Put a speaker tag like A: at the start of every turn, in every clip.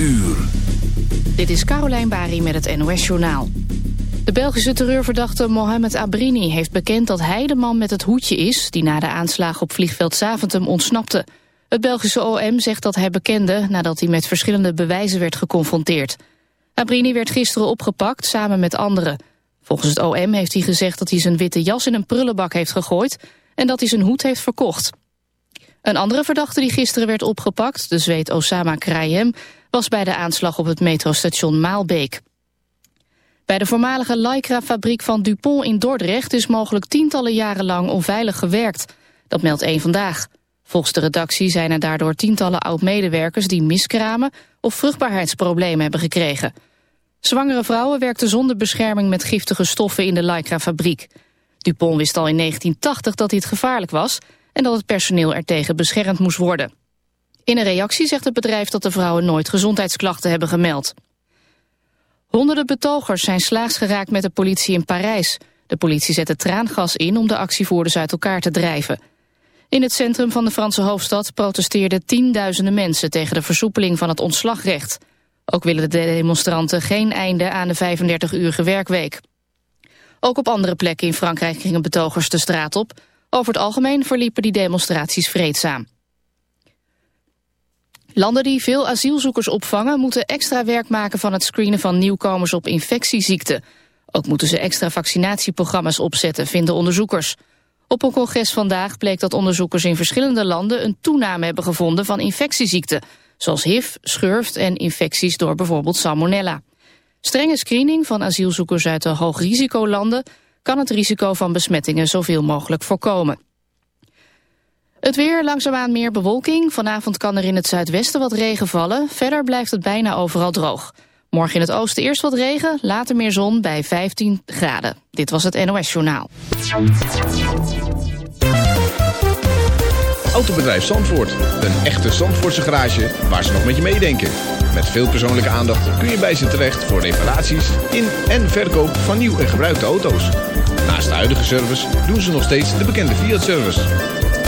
A: uur.
B: Dit is Carolijn Bari met het NOS Journaal. De Belgische terreurverdachte Mohamed Abrini heeft bekend dat hij de man met het hoedje is... die na de aanslag op vliegveld Zaventem ontsnapte. Het Belgische OM zegt dat hij bekende nadat hij met verschillende bewijzen werd geconfronteerd. Abrini werd gisteren opgepakt samen met anderen. Volgens het OM heeft hij gezegd dat hij zijn witte jas in een prullenbak heeft gegooid... en dat hij zijn hoed heeft verkocht. Een andere verdachte die gisteren werd opgepakt, de zweet Osama Krayem... was bij de aanslag op het metrostation Maalbeek. Bij de voormalige Lycra-fabriek van Dupont in Dordrecht... is mogelijk tientallen jaren lang onveilig gewerkt. Dat meldt één vandaag. Volgens de redactie zijn er daardoor tientallen oud-medewerkers... die miskramen of vruchtbaarheidsproblemen hebben gekregen. Zwangere vrouwen werkten zonder bescherming met giftige stoffen in de Lycra-fabriek. Dupont wist al in 1980 dat dit gevaarlijk was en dat het personeel ertegen beschermd moest worden. In een reactie zegt het bedrijf dat de vrouwen nooit gezondheidsklachten hebben gemeld. Honderden betogers zijn slaags geraakt met de politie in Parijs. De politie zette traangas in om de actievoerders uit elkaar te drijven. In het centrum van de Franse hoofdstad protesteerden tienduizenden mensen tegen de versoepeling van het ontslagrecht. Ook willen de demonstranten geen einde aan de 35-uurige werkweek. Ook op andere plekken in Frankrijk gingen betogers de straat op. Over het algemeen verliepen die demonstraties vreedzaam. Landen die veel asielzoekers opvangen moeten extra werk maken van het screenen van nieuwkomers op infectieziekten. Ook moeten ze extra vaccinatieprogramma's opzetten, vinden onderzoekers. Op een congres vandaag bleek dat onderzoekers in verschillende landen een toename hebben gevonden van infectieziekten, zoals HIV, schurft en infecties door bijvoorbeeld salmonella. Strenge screening van asielzoekers uit de hoogrisicolanden kan het risico van besmettingen zoveel mogelijk voorkomen. Het weer, langzaamaan meer bewolking. Vanavond kan er in het zuidwesten wat regen vallen. Verder blijft het bijna overal droog. Morgen in het oosten eerst wat regen, later meer zon bij 15 graden. Dit was het NOS Journaal.
A: Autobedrijf Zandvoort. Een echte Zandvoortse garage waar ze nog met je meedenken. Met veel persoonlijke aandacht kun je bij ze terecht voor reparaties in en verkoop van nieuw en gebruikte auto's. Naast de huidige service doen ze nog steeds de bekende Fiat-service.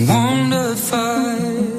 C: Wonderful.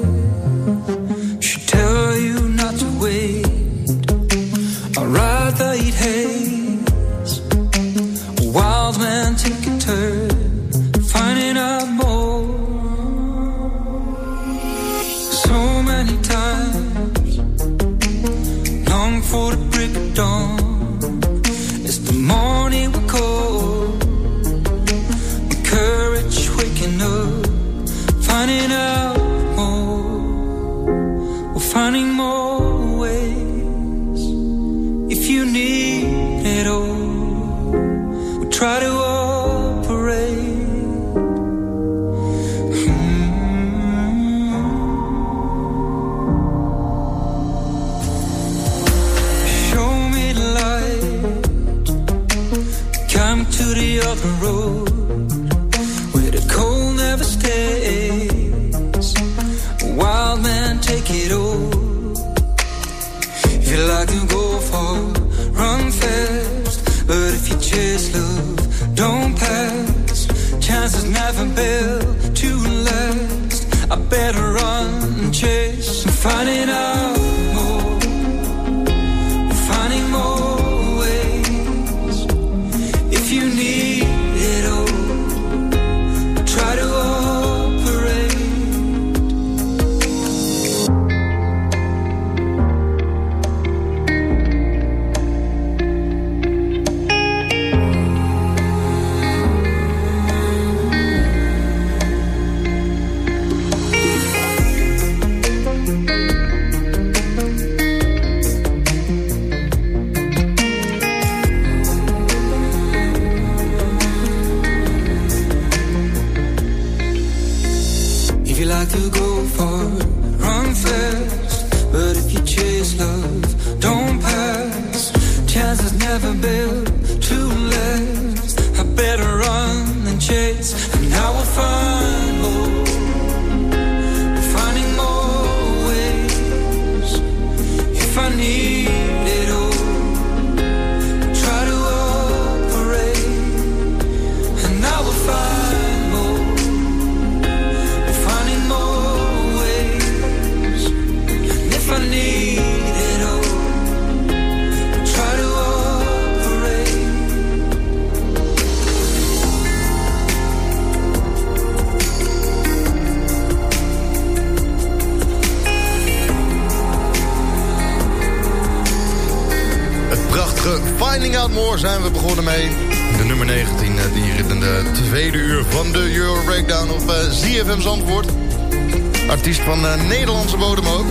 C: Van uh, Nederlandse bodem ook.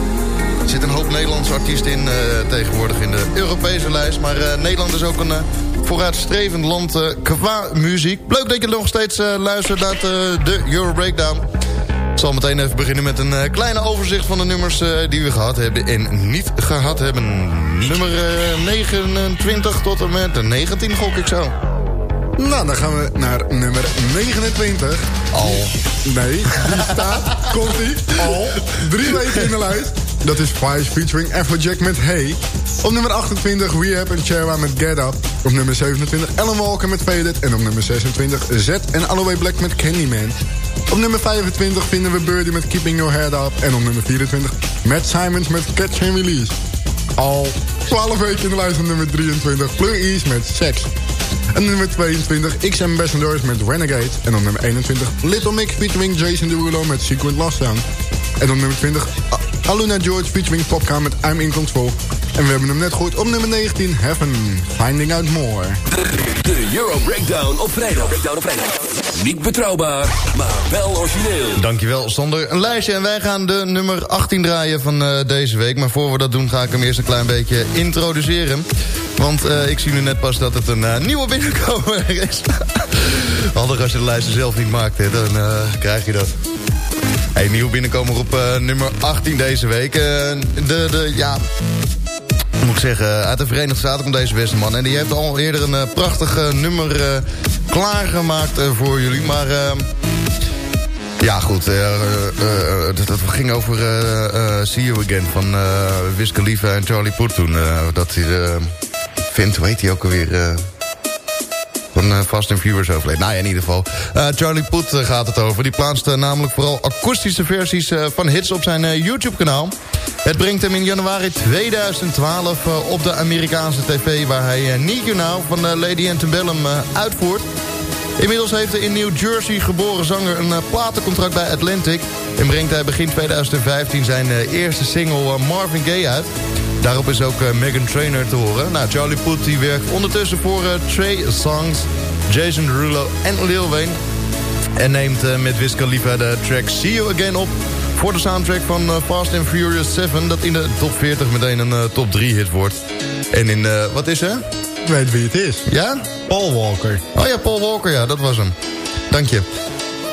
C: Er zit een hoop Nederlandse artiesten in tegenwoordig in de Europese lijst. Maar Nederland is ook een vooruitstrevend land qua muziek. Leuk dat je nog steeds luistert naar de Euro Breakdown. Ik zal meteen even beginnen met een kleine overzicht van de nummers die we gehad hebben en niet gehad hebben. Nummer uh, 29 tot en met 19 gok ik zo.
D: Nou, dan gaan we naar nummer 29.
C: Al.
D: Nee, die staat, komt ie, al drie weken in de lijst. Dat is Vice featuring Afrojack met Hey. Op nummer 28 Rehab en Cherwa met Get Up. Op nummer 27 Ellen Walker met Faded. En op nummer 26 Z en Alloway Black met Candyman. Op nummer 25 vinden we Birdie met Keeping Your Head Up. En op nummer 24 Matt Simons met Catch and Release. Al 12 weken in de lijst van nummer 23 Blue East met Sex. En nummer 22 X Ambassadors met Renegade. En op nummer 21 Little Mix featuring Jason Derulo met Secret Lost Sound. En op nummer 20 Aluna George featuring Popcar met I'm In Control. En we hebben hem net gehoord op nummer 19, Heaven, Finding Out More.
E: Euro Breakdown op vrijdag. Breakdown op. Niet betrouwbaar, maar wel origineel.
C: Dankjewel, Sander. Een lijstje en wij gaan de nummer 18 draaien van uh, deze week. Maar voor we dat doen ga ik hem eerst een klein beetje introduceren. Want uh, ik zie nu net pas dat het een uh, nieuwe binnenkomer is. Handig als je de lijsten zelf niet maakt, dan krijg je dat. Hey, nieuw binnenkomer op nummer 18 deze week. de, de, ja, moet ik zeggen, uit de Verenigde Staten komt deze beste man. En die heeft al eerder een uh, prachtig uh, nummer uh, klaargemaakt voor jullie. Maar ja, goed. dat, ging over See You Again van Wiz Khalifa en Charlie Puth toen. dat hij vindt, hoe hij ook alweer van uh, Fast and Furious overleden. Nou ja, in ieder geval. Uh, Charlie Puth uh, gaat het over. Die plaatst namelijk vooral akoestische versies van hits op zijn YouTube-kanaal. Het brengt hem in januari 2012 op de Amerikaanse tv... waar hij Need You van Lady Antebellum uitvoert. Inmiddels heeft de in New Jersey geboren zanger een platencontract bij Atlantic... en brengt hij begin 2015 zijn eerste single Marvin Gaye uit... Daarop is ook Megan Trainor te horen. Nou, Charlie Puth werkt ondertussen voor Trey Songs, Jason Derulo en Lil Wayne. En neemt met Wiz Khalifa de track See You Again op... voor de soundtrack van Fast and Furious 7... dat in de top 40 meteen een top 3 hit wordt. En in, wat is er?
D: Ik weet wie het is.
C: Ja?
D: Paul Walker.
C: Oh ja, Paul Walker, ja, dat was hem. Dank je.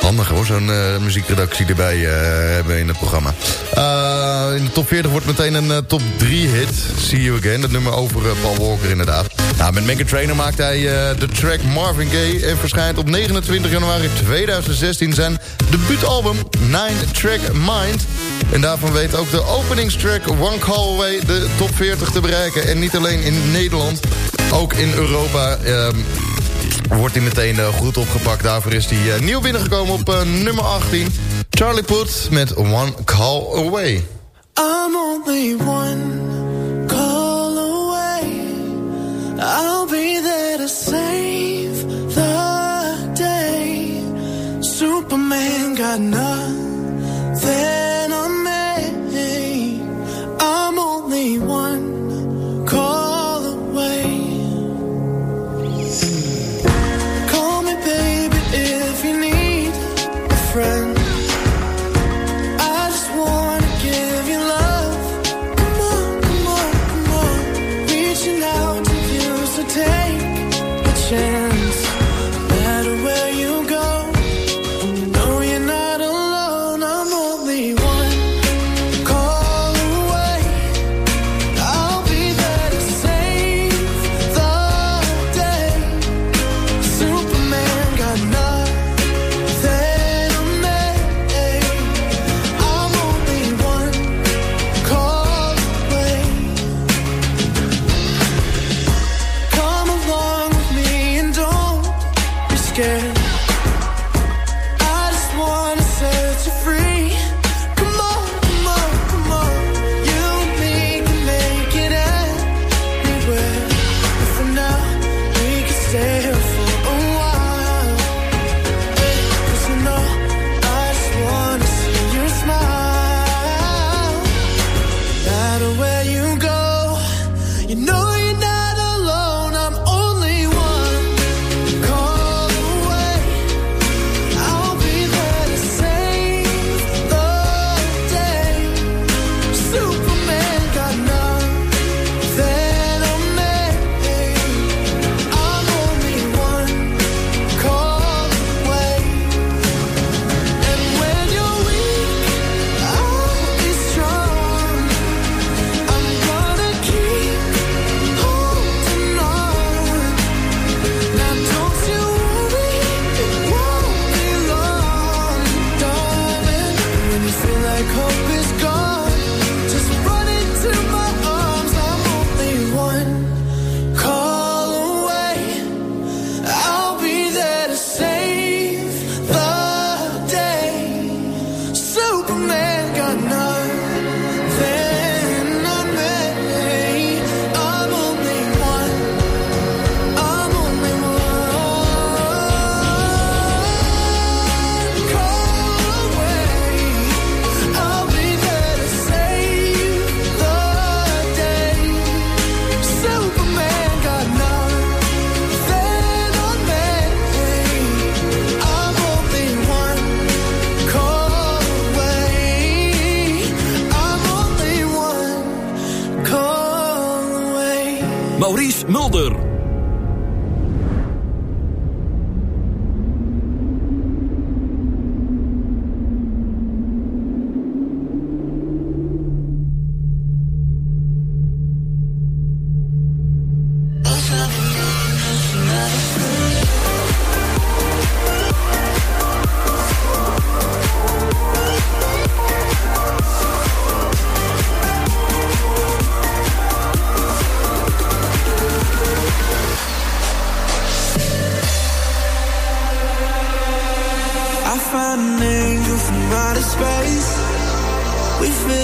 C: Handig hoor, zo'n uh, muziekredactie erbij uh, hebben in het programma. Uh, in de top 40 wordt meteen een top 3 hit. See You Again, dat nummer over Paul Walker inderdaad. Nou, met Megan Trainer maakt hij de track Marvin Gaye... en verschijnt op 29 januari 2016 zijn debuutalbum Nine Track Mind... En daarvan weet ook de openingstrack One Call Away de top 40 te bereiken. En niet alleen in Nederland, ook in Europa... Ehm, wordt hij meteen uh, goed opgepakt. Daarvoor is hij uh, nieuw binnengekomen op uh, nummer 18. Charlie Puth met One Call Away.
F: I'm only one call away. I'll be there to save the day. Superman got nothing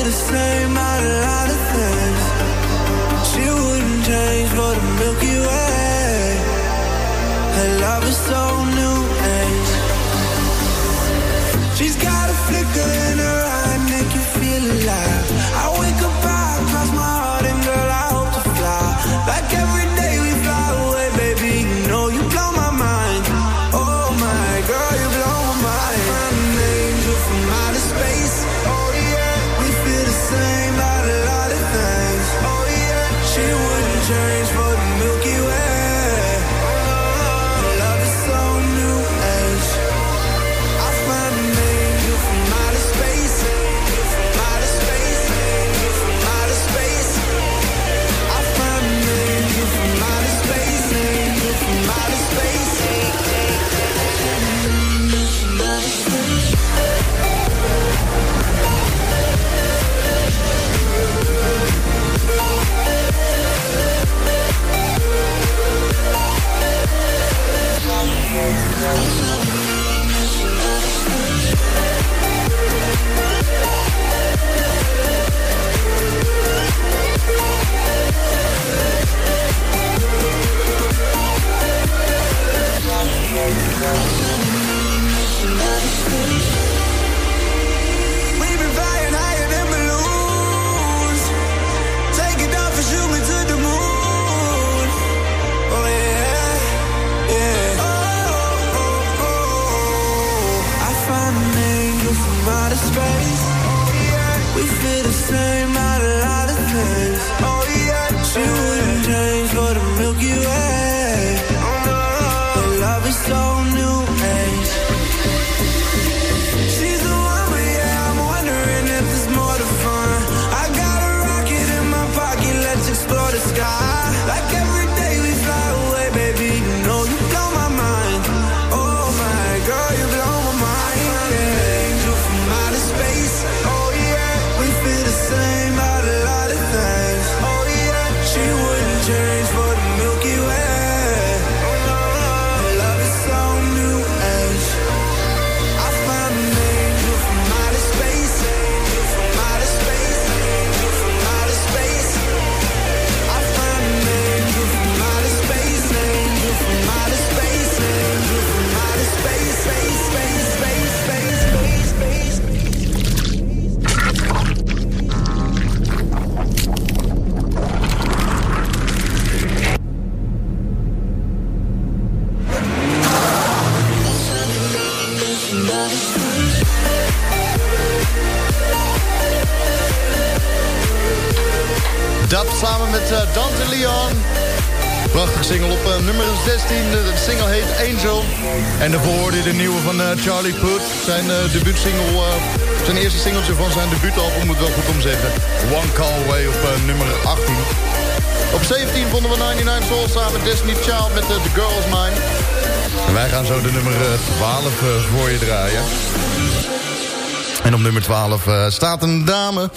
F: to
G: say my lot of things space. We feel the same out of things. space.
C: samen met eh, Dante Leon. Prachtige single op eh, nummer 16. De single heet Angel. En daarvoor hoorde de nieuwe van eh, Charlie Puth. Zijn debuutsingle, zijn eerste singeltje van zijn debuutalbum moet wel goed om zeggen. One Call Away op nummer 18. Op 17 vonden we 99 Souls samen Destiny Child met The Girls Mine. En wij gaan zo de nummer 12 voor je draaien. En op nummer 12 staat een dame.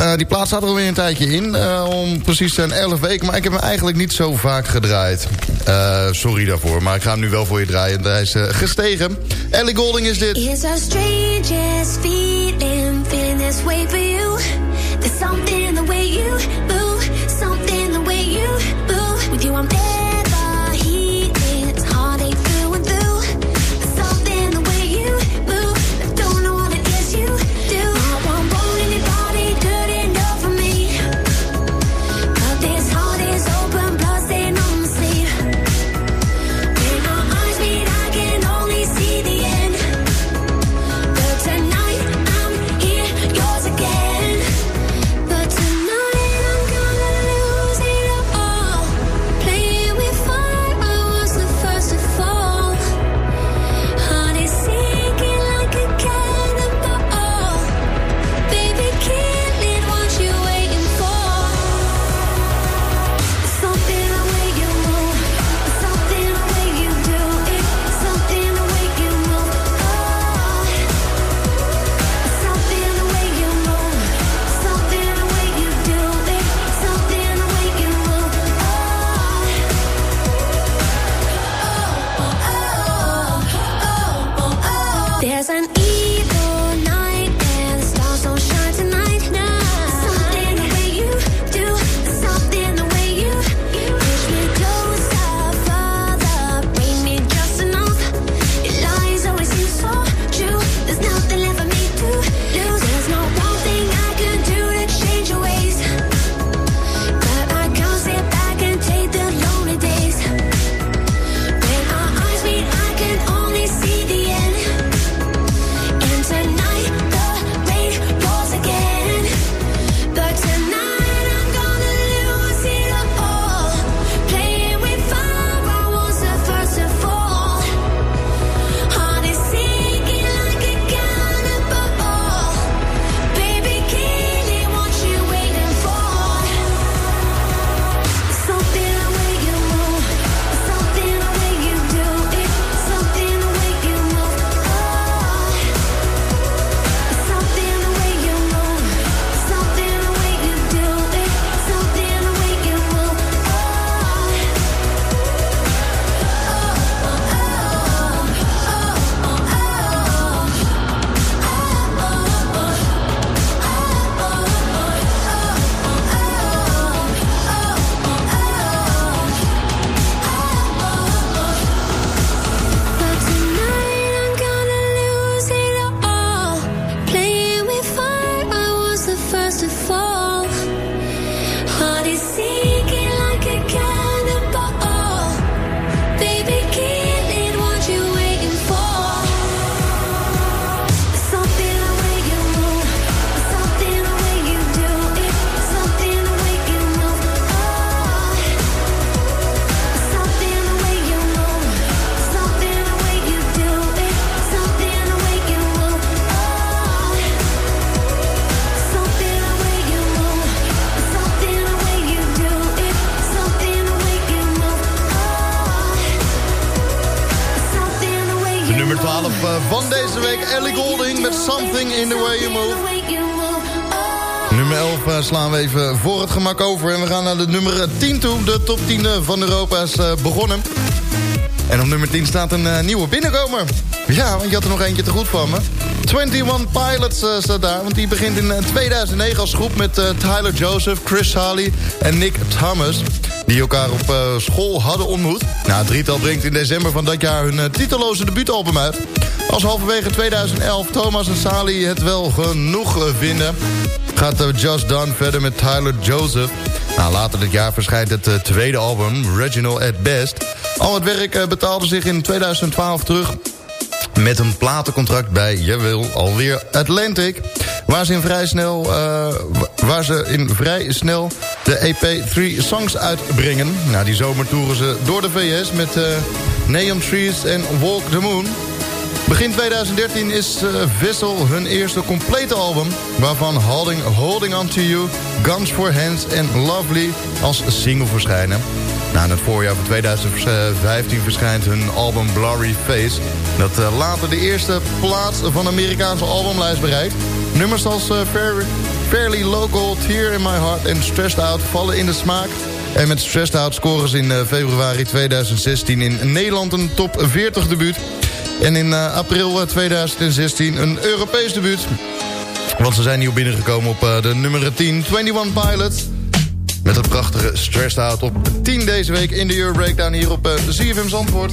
C: Uh, die plaat zat er alweer een tijdje in. Uh, om precies zijn 11 weken. Maar ik heb hem eigenlijk niet zo vaak gedraaid. Uh, sorry daarvoor. Maar ik ga hem nu wel voor je draaien. Hij is gestegen. Ellie Golding is dit.
H: It's our strangest feeling. This way for you. There's something in the way you boo, Something in the way you boo. With you I'm
C: there. Nummer 11 eh, slaan we even voor het gemak over. En we gaan naar de nummer 10 toe. De top 10 van Europa is eh, begonnen. En op nummer 10 staat een eh, nieuwe binnenkomer. Ja, want je had er nog eentje te goed van me. 21 Pilots eh, staat daar, want die begint in eh, 2009 als groep met eh, Tyler Joseph, Chris Harley en Nick Thomas. Die elkaar op eh, school hadden ontmoet. Nou, het drietal brengt in december van dat jaar hun eh, titelloze debuutalbum uit. Als halverwege 2011 Thomas en Sally het wel genoeg eh, vinden... gaat eh, Just Done verder met Tyler Joseph. Nou, later dit jaar verschijnt het eh, tweede album, Reginald at Best. Al het werk eh, betaalde zich in 2012 terug met een platencontract bij, jawel, alweer Atlantic. Waar ze in vrij snel, waar ze in vrij snel de EP 3 Songs uitbrengen. Nou, die zomer toeren ze door de VS met eh, Neon Trees en Walk the Moon. Begin 2013 is Vessel hun eerste complete album... waarvan Holding, Holding On To You, Guns For Hands en Lovely als single verschijnen. In het voorjaar van 2015 verschijnt hun album Blurry Face... dat uh, later de eerste plaats van de Amerikaanse albumlijst bereikt. Nummers als Fair, Fairly Local, Tear In My Heart en Stressed Out vallen in de smaak... En met Stressed Out scoren ze in februari 2016 in Nederland een top 40 debuut... En in uh, april 2016 een Europees debuut. Want ze zijn nieuw binnengekomen op uh, de nummer 10, 21 Pilots. Met het prachtige Stressed Out op 10 deze week in de Euro Breakdown hier op ZFM Zandvoort.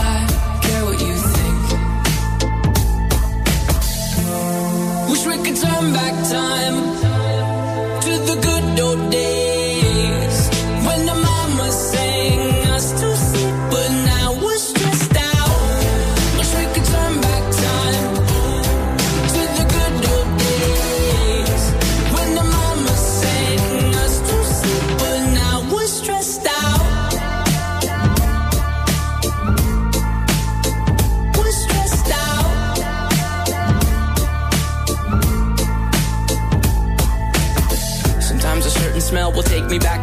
I: turn back time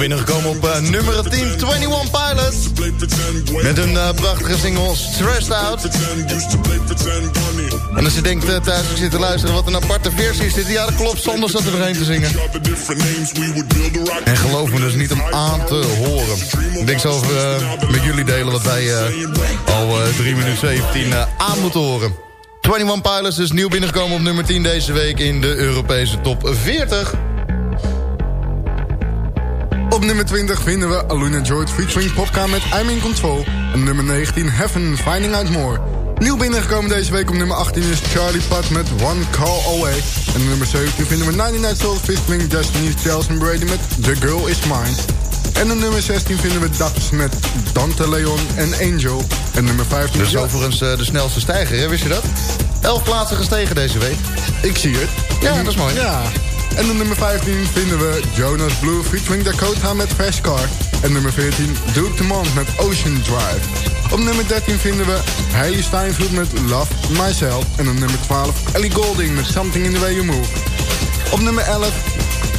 C: binnengekomen op uh, nummer 10, 21 Pilots. Met een uh, prachtige single Stressed Out. En als je denkt uh, thuis te zitten luisteren wat een aparte versie is dit. Ja, dat klopt, zonder zat er doorheen te zingen. En geloof me dus niet om aan te horen. Ik denk over, met jullie delen wat wij al 3 minuten 17 aan moeten horen. 21 Pilots is nieuw binnengekomen op nummer 10 deze week in de Europese top 40.
D: Op nummer 20 vinden we Aluna George featuring Popka met I'm in Control. En nummer 19 Heaven Finding Out More. Nieuw binnengekomen deze week op nummer 18 is Charlie Puth met One Call Away. En nummer 17 vinden we 99 Souls featuring Destiny's Chelsea Brady met The Girl Is Mine. En op nummer 16 vinden we Daps met Dante Leon en Angel. En nummer 15...
C: Dus overigens uh, de snelste stijger, hè? wist je dat? Elf plaatsen gestegen deze week.
D: Ik zie het.
C: Ja, dat is mooi.
D: Ja. En op nummer 15 vinden we Jonas Blue featuring Dakota met Fast Car. En nummer 14 Duke Dumont met Ocean Drive. Op nummer 13 vinden we Hailey Steinfeld met Love Myself. En op nummer 12 Ellie Golding met Something in the Way You Move. Op nummer 11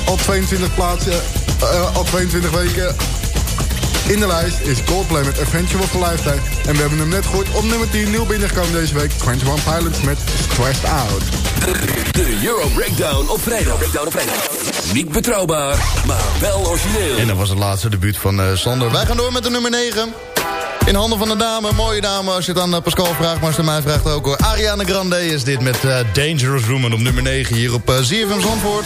D: al 22 plaatsen, uh, al 22 weken in de lijst is Coldplay met Adventure of a Lifetime. En we hebben hem net gehoord op nummer 10 nieuw binnengekomen deze week. 21 Pilots met Stressed Out.
J: De Euro Breakdown op vrijdag. Breakdown op vrijdag. Niet betrouwbaar, maar wel origineel.
C: En dat was het laatste debuut van uh, Sander. Wij gaan door met de nummer 9. In handen van de dame, mooie dame. Als je het aan uh, Pascal vraagt, maar als het mij vraagt ook hoor. Ariana Grande is dit met uh, Dangerous Woman op nummer 9 hier op uh, ZFM Zandvoort.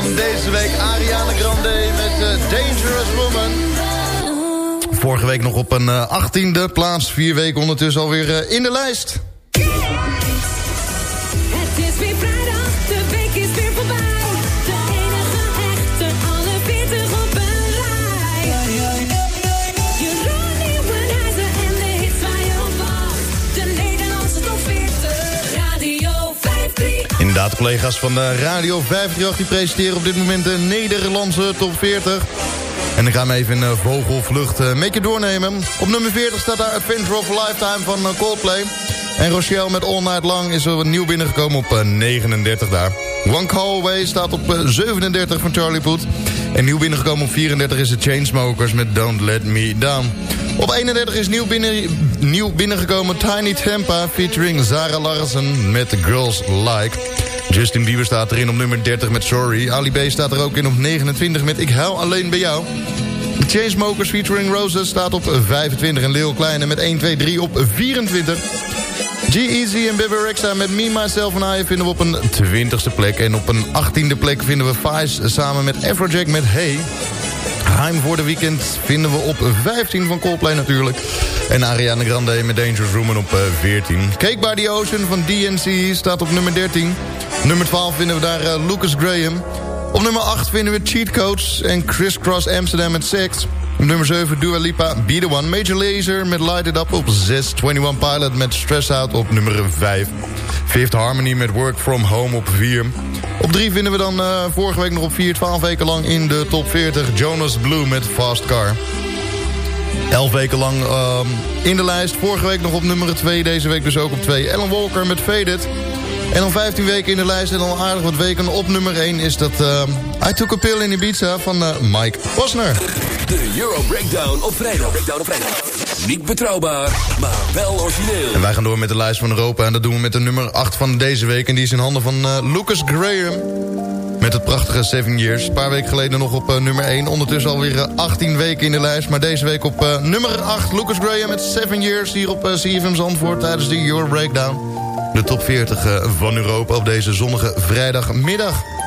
C: van deze week, Ariana Grande met uh, Dangerous Woman. Vorige week nog op een uh, 18e plaats, vier weken ondertussen alweer uh, in de lijst. Inderdaad, de collega's van de Radio 538 die presenteren op dit moment de Nederlandse top 40. En ik ga hem even in uh, vogelvlucht uh, met je doornemen. Op nummer 40 staat daar Adventure of Lifetime van Coldplay. En Rochelle met All Night Long is er nieuw binnengekomen op 39 daar. One Call Away staat op 37 van Charlie Puth. En nieuw binnengekomen op 34 is de Chainsmokers met Don't Let Me Down. Op 31 is nieuw, binnen, nieuw binnengekomen Tiny Tampa featuring Zara Larsen met Girls Like. Justin Bieber staat erin op nummer 30 met Sorry. Ali B staat er ook in op 29 met Ik huil alleen bij jou. Chainsmokers featuring Roses staat op 25 en Leo Kleine met 1, 2, 3 op 24. G-Eazy en Bibber Rexha met Me, Myself en I vinden we op een 20ste plek. En op een 18e plek vinden we Vice samen met Afrojack met Hey. Heim voor de weekend vinden we op 15 van Coldplay natuurlijk. En Ariana Grande met Dangerous Woman op 14. Cake by the Ocean van DNC staat op nummer 13. Nummer 12 vinden we daar uh, Lucas Graham. Op nummer 8 vinden we Cheat Codes en Criss Cross Amsterdam met Sex. Op nummer 7 Dua Lipa, Be The One. Major Lazer met Light It Up op 6. 21 Pilot met Stress Out op nummer 5. Fifth Harmony met Work From Home op 4. Op 3 vinden we dan uh, vorige week nog op 4, 12 weken lang in de top 40... Jonas Blue met Fast Car. 11 weken lang uh, in de lijst. Vorige week nog op nummer 2, deze week dus ook op 2. Ellen Walker met Faded. En al 15 weken in de lijst en al aardig wat weken op nummer 1 is dat uh, I Took a Pill in Ibiza van uh, Mike Posner.
J: De Euro Breakdown op vrijdag. Breakdown op vrijdag. Niet betrouwbaar, maar wel origineel.
C: En wij gaan door met de lijst van Europa en dat doen we met de nummer 8 van deze week. En die is in handen van uh, Lucas Graham. Met het prachtige Seven Years. Een paar weken geleden nog op uh, nummer 1. Ondertussen alweer uh, 18 weken in de lijst. Maar deze week op nummer 8. Lucas Graham met Seven Years. Hier op CFM Zandvoort tijdens de Euro Breakdown. De top 40 uh, van Europa op deze zonnige vrijdagmiddag.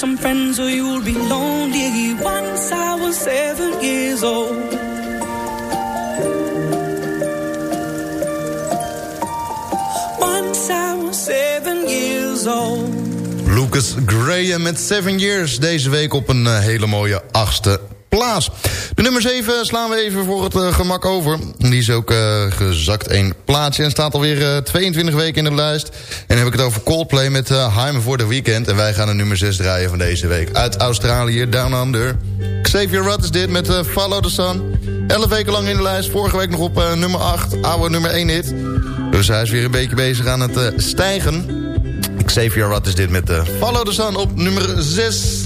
K: some friends or you'll be lonely. Once I was seven years old. Once I was seven years old.
C: Lucas Graham met Seven Years. Deze week op een eh, hele mooie achtste plaats. Nummer 7 slaan we even voor het eh, gemak over. Die is ook eh, gezakt één plaatsje en staat alweer eh, 22 weken in de lijst. En dan heb ik het over Coldplay met Heim voor de Weekend. En wij gaan de nummer 6 draaien van deze week. Uit Australië, Down Under. Xavier Rudd is dit met eh, Follow the Sun. 11 weken lang in de lijst. Vorige week nog op eh, nummer 8. Oude nummer 1 hit. Dus hij is weer een beetje bezig aan het eh, stijgen. Xavier Rudd is dit met eh, Follow the Sun op nummer 6.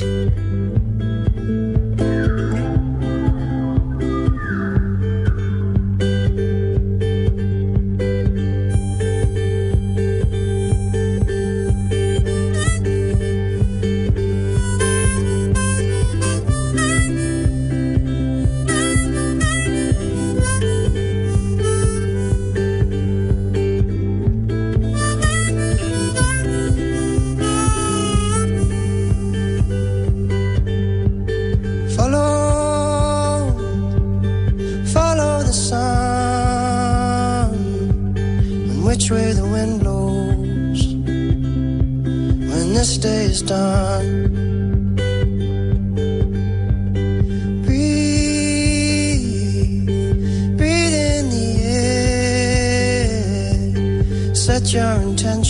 L: Which way the wind blows when this day is done. Breathe, breathe in the air, set your intentions,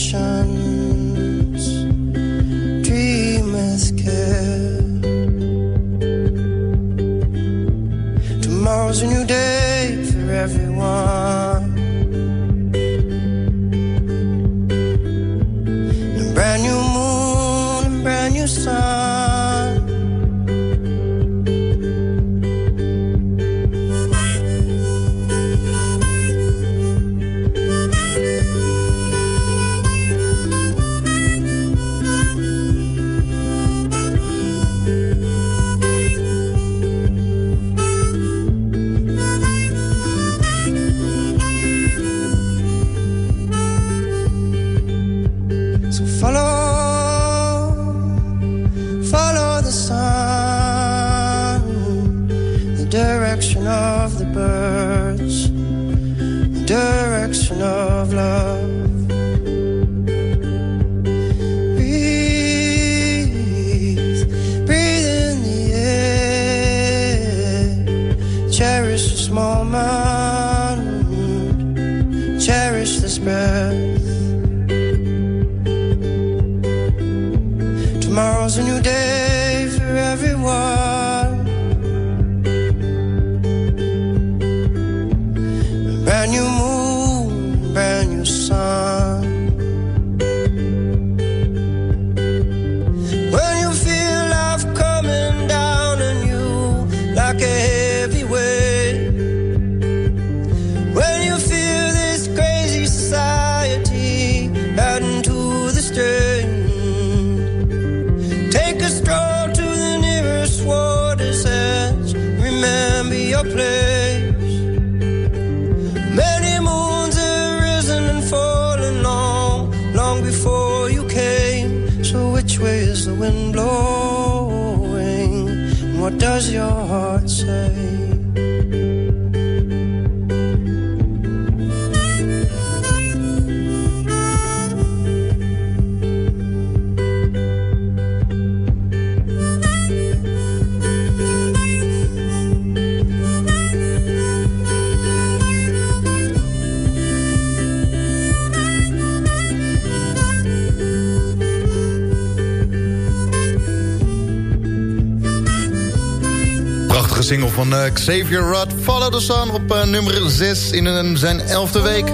C: single van eh, Xavier Rudd. Follow the Sun op eh, nummer 6 in een, zijn elfde week.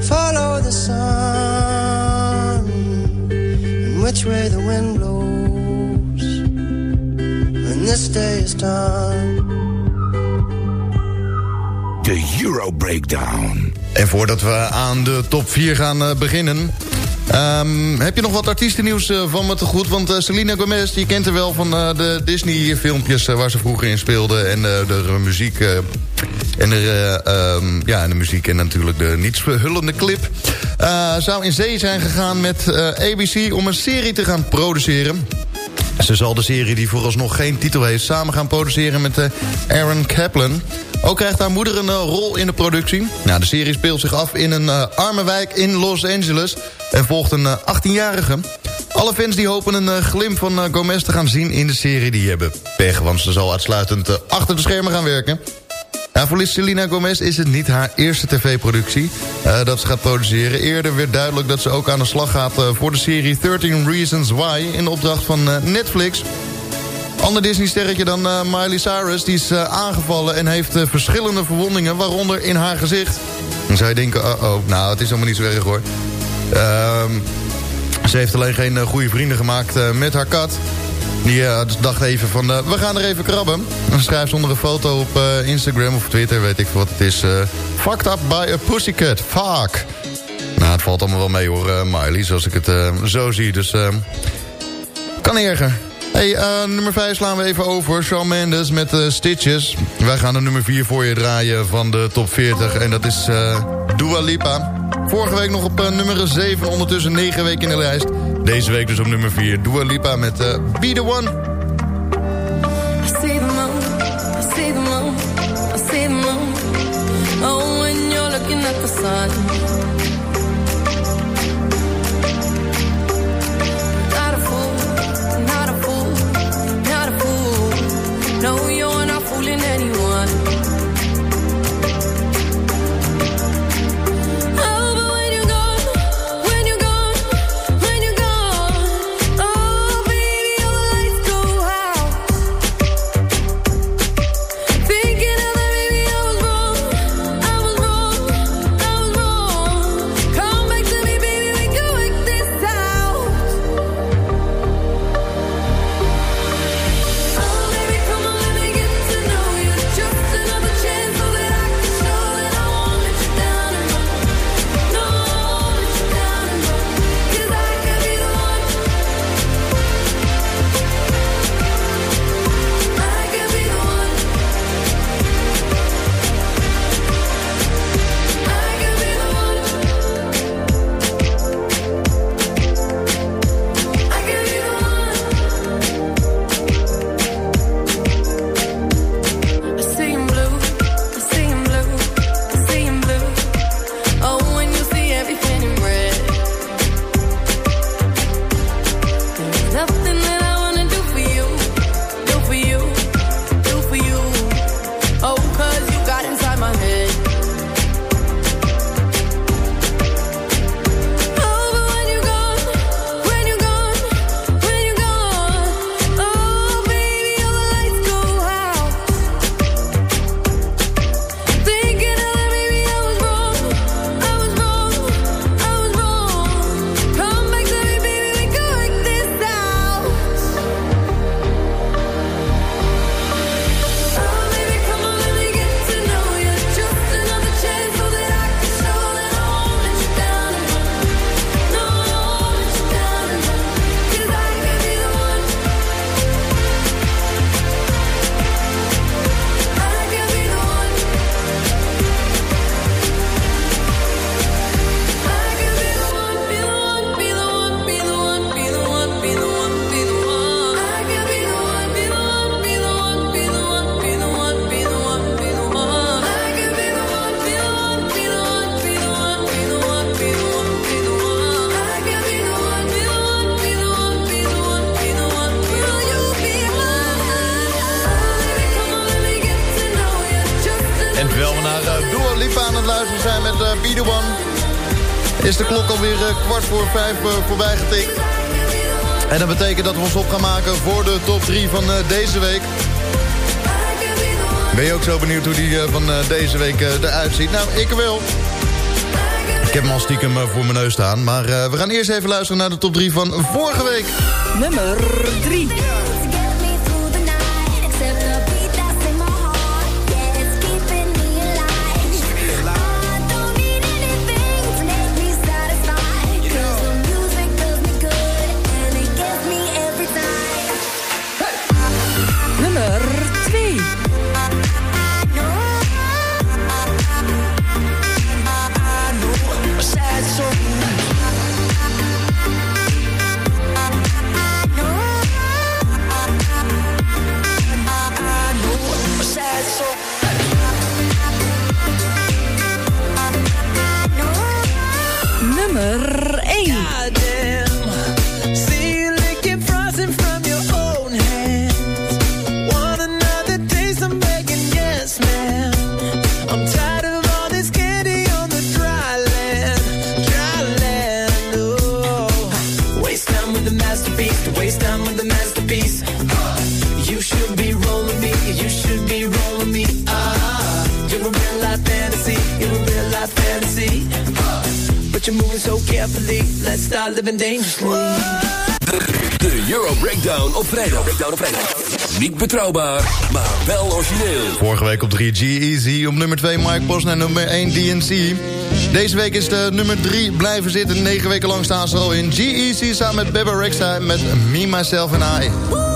L: Follow the sun, and which way the wind blows. When this day is done.
M: De Euro Breakdown.
C: En voordat we aan de top 4 gaan eh, beginnen... Ehm, heb je nog wat artiestennieuws eh, van me te goed? Want eh, Selena Gomez, je kent haar wel van eh, de Disney-filmpjes... waar ze vroeger in speelde en de muziek... en, de, ehm, ja, de muziek en natuurlijk de niets verhullende clip... zou in zee zijn gegaan met ABC om een serie te gaan produceren... Ze zal de serie die vooralsnog geen titel heeft... samen gaan produceren met Aaron Kaplan. Ook krijgt haar moeder een rol in de productie. Nou, de serie speelt zich af in een arme wijk in Los Angeles... en volgt een 18-jarige. Alle fans die hopen een glimp van Gomez te gaan zien in de serie... die hebben pech, want ze zal uitsluitend achter de schermen gaan werken... Nou, voor Selena Gomez is het niet haar eerste tv-productie dat ze gaat produceren. Eerder werd duidelijk dat ze ook aan de slag gaat voor de serie 13 Reasons Why... in opdracht van Netflix. Ander Disney-sterretje dan Miley Cyrus, die is aangevallen... en heeft verschillende verwondingen, waaronder in haar gezicht. Zou je denken, oh, oh nou, het is helemaal niet zo erg hoor. Ehm, ze heeft alleen geen goede vrienden gemaakt met haar kat... Die uh, dacht even van, we gaan er even krabben. Dan schrijft ze onder een foto op Instagram of Twitter, weet ik wat het is. Fucked up by a pussycat, fuck. Nou, het valt allemaal wel mee hoor, Miley, zoals ik het zo zie. Dus kan erger. Hey, nummer 5 slaan we even over. Shawn Mendes met Stitches. Wij gaan de nummer 4 voor je draaien van de top 40. En dat is Dua Lipa. Vorige week nog op nummer 7, ondertussen 9 weken in de lijst. Deze week dus op nummer 4. Dua Lipa met uh, Be The One.
N: I see the moon, see the moon, see the moon. Oh, when you're looking at the.
C: Voor vijf uh, voorbij getikt. En dat betekent dat we ons op gaan maken voor de top 3 van uh, deze week. Ben je ook zo benieuwd hoe die van deze week eruit ziet? Nou, ik wel. Ik heb hem al stiekem voor mijn neus staan. Maar we gaan eerst even luisteren naar de top 3 van vorige week.
O: Nummer 3.
J: Niet betrouwbaar, maar wel origineel.
C: Vorige week op 3 G-Easy, op nummer 2 Mike Posner en nummer 1 DNC. Deze week is de nummer 3 blijven zitten. 9 weken lang staan ze al in G-Easy samen met Beba Rexha met Me, Myself and I.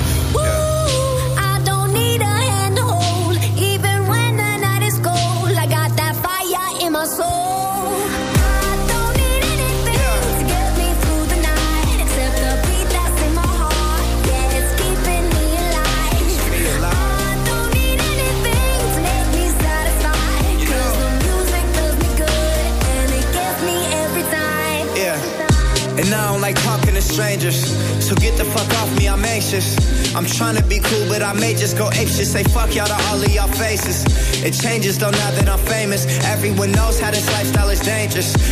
G: Strangers. So get the fuck off me, I'm anxious. I'm trying to be cool, but I may just go apeshit. Say fuck y'all to all of y'all faces. It changes though now that I'm famous. Everyone knows how this lifestyle is dangerous.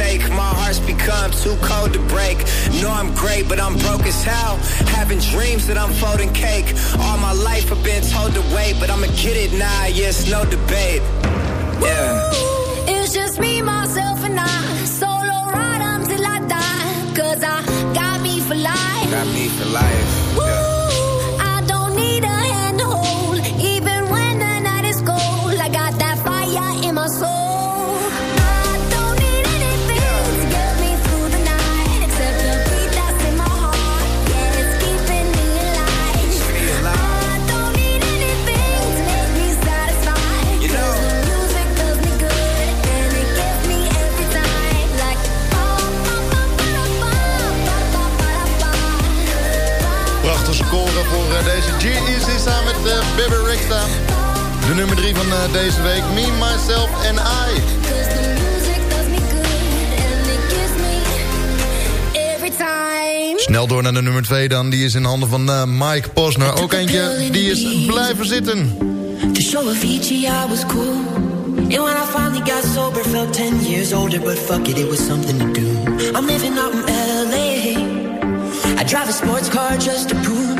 G: take. My heart's become too cold to break. Know I'm great, but I'm broke as hell. Having dreams that I'm folding cake. All my life I've been told to wait, but I'ma get it now. Yes, no debate. Yeah.
H: It's just me, myself, and I. Solo ride until I die. Cause I got me for life.
G: Got me for life.
H: Woo,
C: met deze week Me, Myself and I. Snel door naar de nummer 2 dan. Die is in handen van uh, Mike Posner. Ook eentje die is blijven zitten.
P: To show Avicii I was cool. And when I finally got sober felt 10 years older. But fuck it, it was something to do. I'm living out in L.A. I drive a sports car just to prove.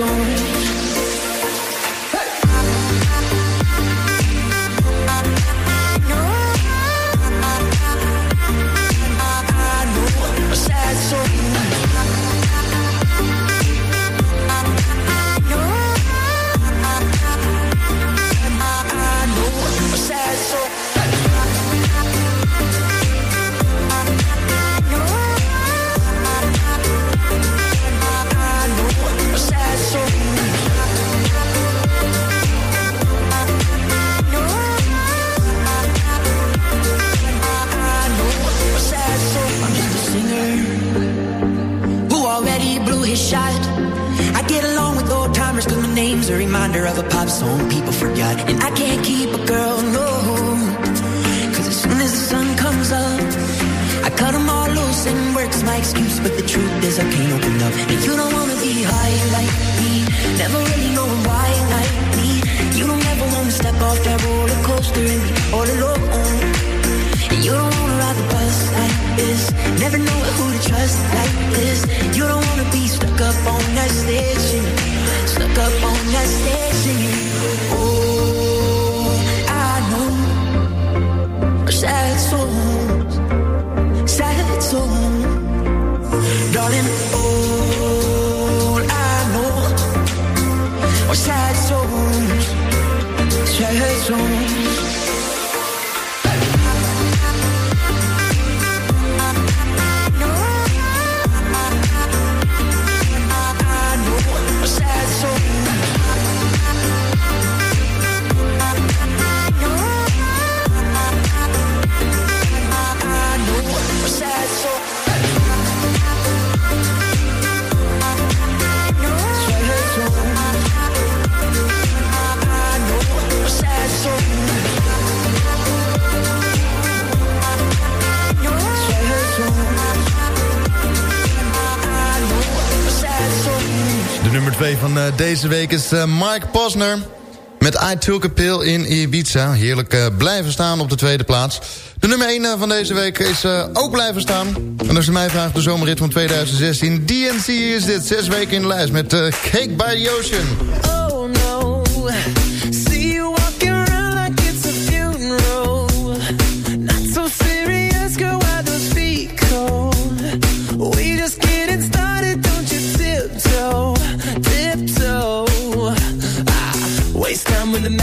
P: soon
C: deze week is eh, Mike Posner met I Took Pill in Ibiza. Heerlijk eh, blijven staan op de tweede plaats. De nummer 1 eh, van deze week is ook blijven staan. En als je mij vraagt, de zomerrit van 2016. DNC is dit, zes weken in de lijst met Cake by the Ocean.
F: Oh no.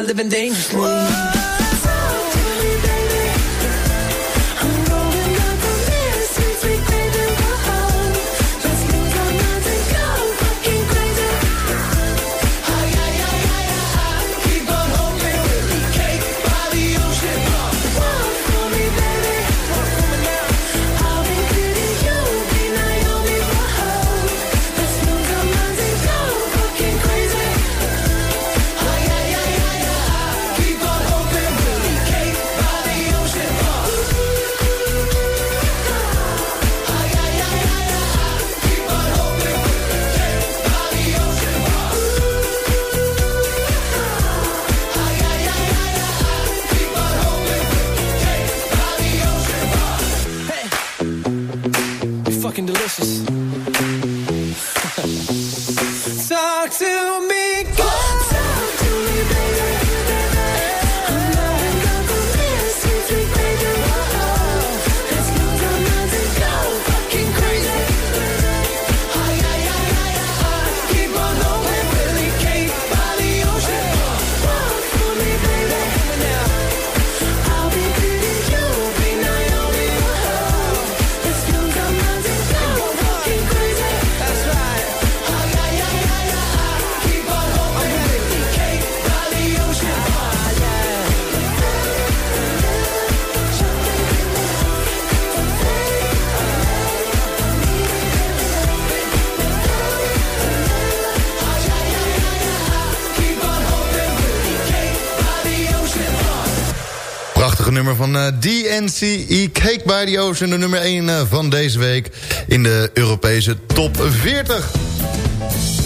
F: living dangerously.
K: nummer van eh, uh, DNCE, Cake by the Ocean. De nummer 1 eh, van deze week in de Europese top 40.